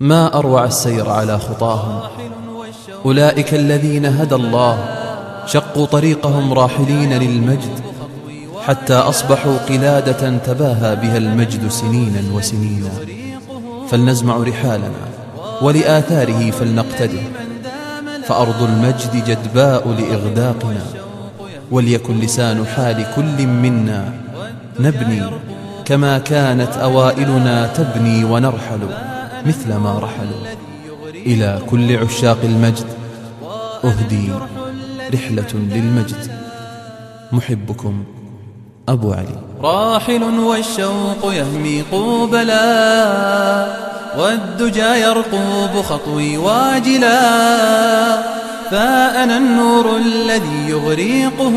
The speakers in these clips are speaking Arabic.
ما أروع السير على خطاهم. أولئك الذين هدى الله شقوا طريقهم راحلين للمجد حتى أصبحوا قلادة تباهى بها المجد سنينا وسنينا. فلنزمع رحالنا ولآثاره فلنقتده. فأرض المجد جدباء لإغداقنا وليكن لسان حال كل منا. نبني كما كانت أوائلنا تبني ونرحل. مثل ما رحلوا إلى كل عشاق المجد. أهدي رحلة للمجد. محبكم أبو علي. راحل والشوق يهمي قوبلا والدجى يرقوب خطوي واجلا. فأنا النور الذي يغريقه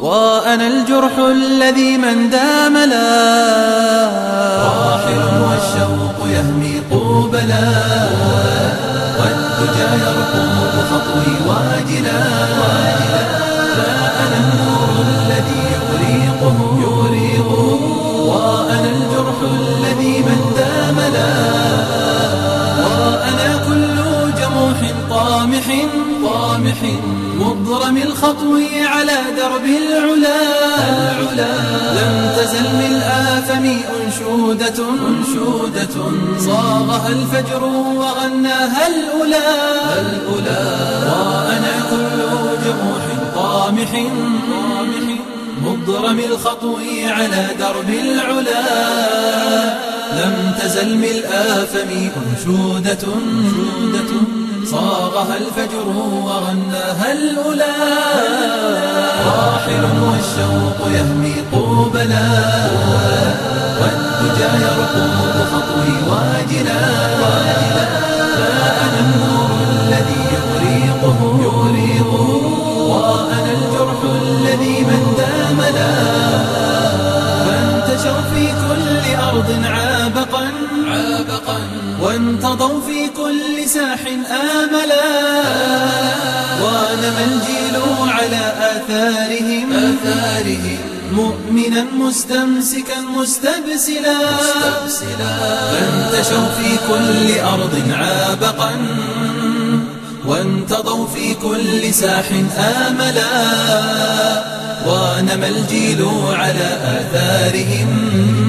وأنا الجرح الذي من دام لا راحل والشوق يهمي قوبلا. والدجى يرقوب خطوي واجلا. فأنا النور الذي يغريقه يغريقه وأنا الجرح الذي من دام لا وأنا كل جموح طامح. طامح مضرم الخطو على درب العلا. العلا لم تزل من آثم أنشودة. أنشودة. صاغها الفجر وغناها الأولى. الأولى. وأنا كل جموح طامح. مضرم الخطو على درب العلا. لم تزل ملء فمي أنشودة. صاغها الفجر وغناها الأولى. راحل والشوق يهمي قوبلا. والدجى يرقب خطوي واجلا. فأنا النور الذي يغريقه وأنا الجرح الذي من داملا فانتشوا في كل أرض عابقا. عابقا وانتضوا في كل ساح آملا. ونمى الجيل على آثارهم. آثارهم. مؤمنا مستمسكا مستبسلا. مستبسلا. فانتشوا في كل أرض عابقا. وانتضوا في كل ساح آملا. ونمى الجيل على آثارهم.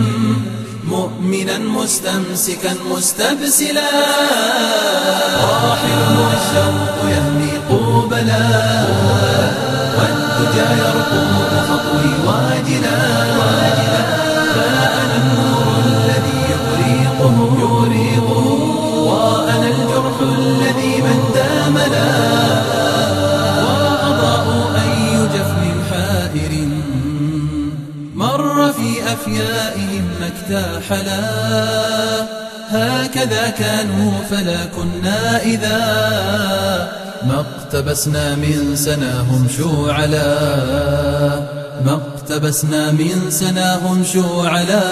مؤمنا مستمسكا مستبسلا. راحل والشوق يهمي قوبلا. والدجى يرقب خطوي واجلا. أفيائهم مكتاحلا. هكذا كانوا فلا كنا إذا ما اقتبسنا من سناهم شوعلا ما اقتبسنا من سناهم شوعلا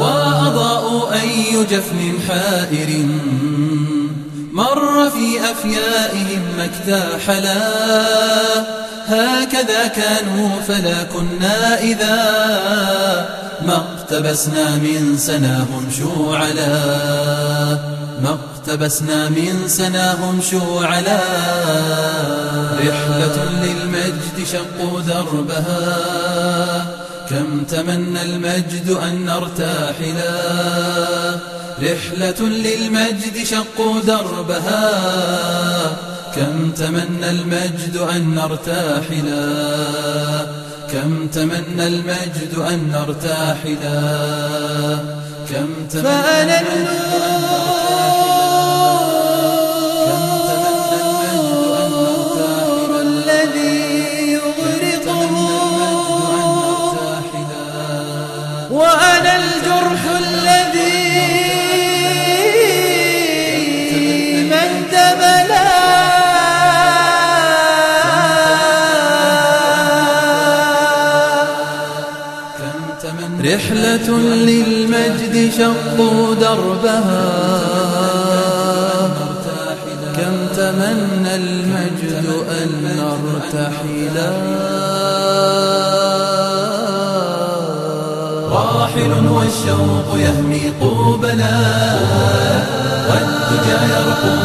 وأضاءوا أي جفن حائر. مر في أفيائهم مكتاحلا. هكذا كانوا فلا كنا إذا ما اقتبسنا من سناهم شوعلا ما اقتبسنا من سناهم شوعلا رحلة للمجد شقوا دربها. كم تمنى المجد أن نرتاحلا. رحلة للمجد شقوا دربها. كم تمنى المجد أن نرتاحلا؟ كم تمنى المجد أن نرتاحلا؟ كم تمنى فأنا النور للمجد شقوا دربها. كم تمنى المجد أن نرتحلا راحل والشوق يهمي قوبنا. والدجى يرقب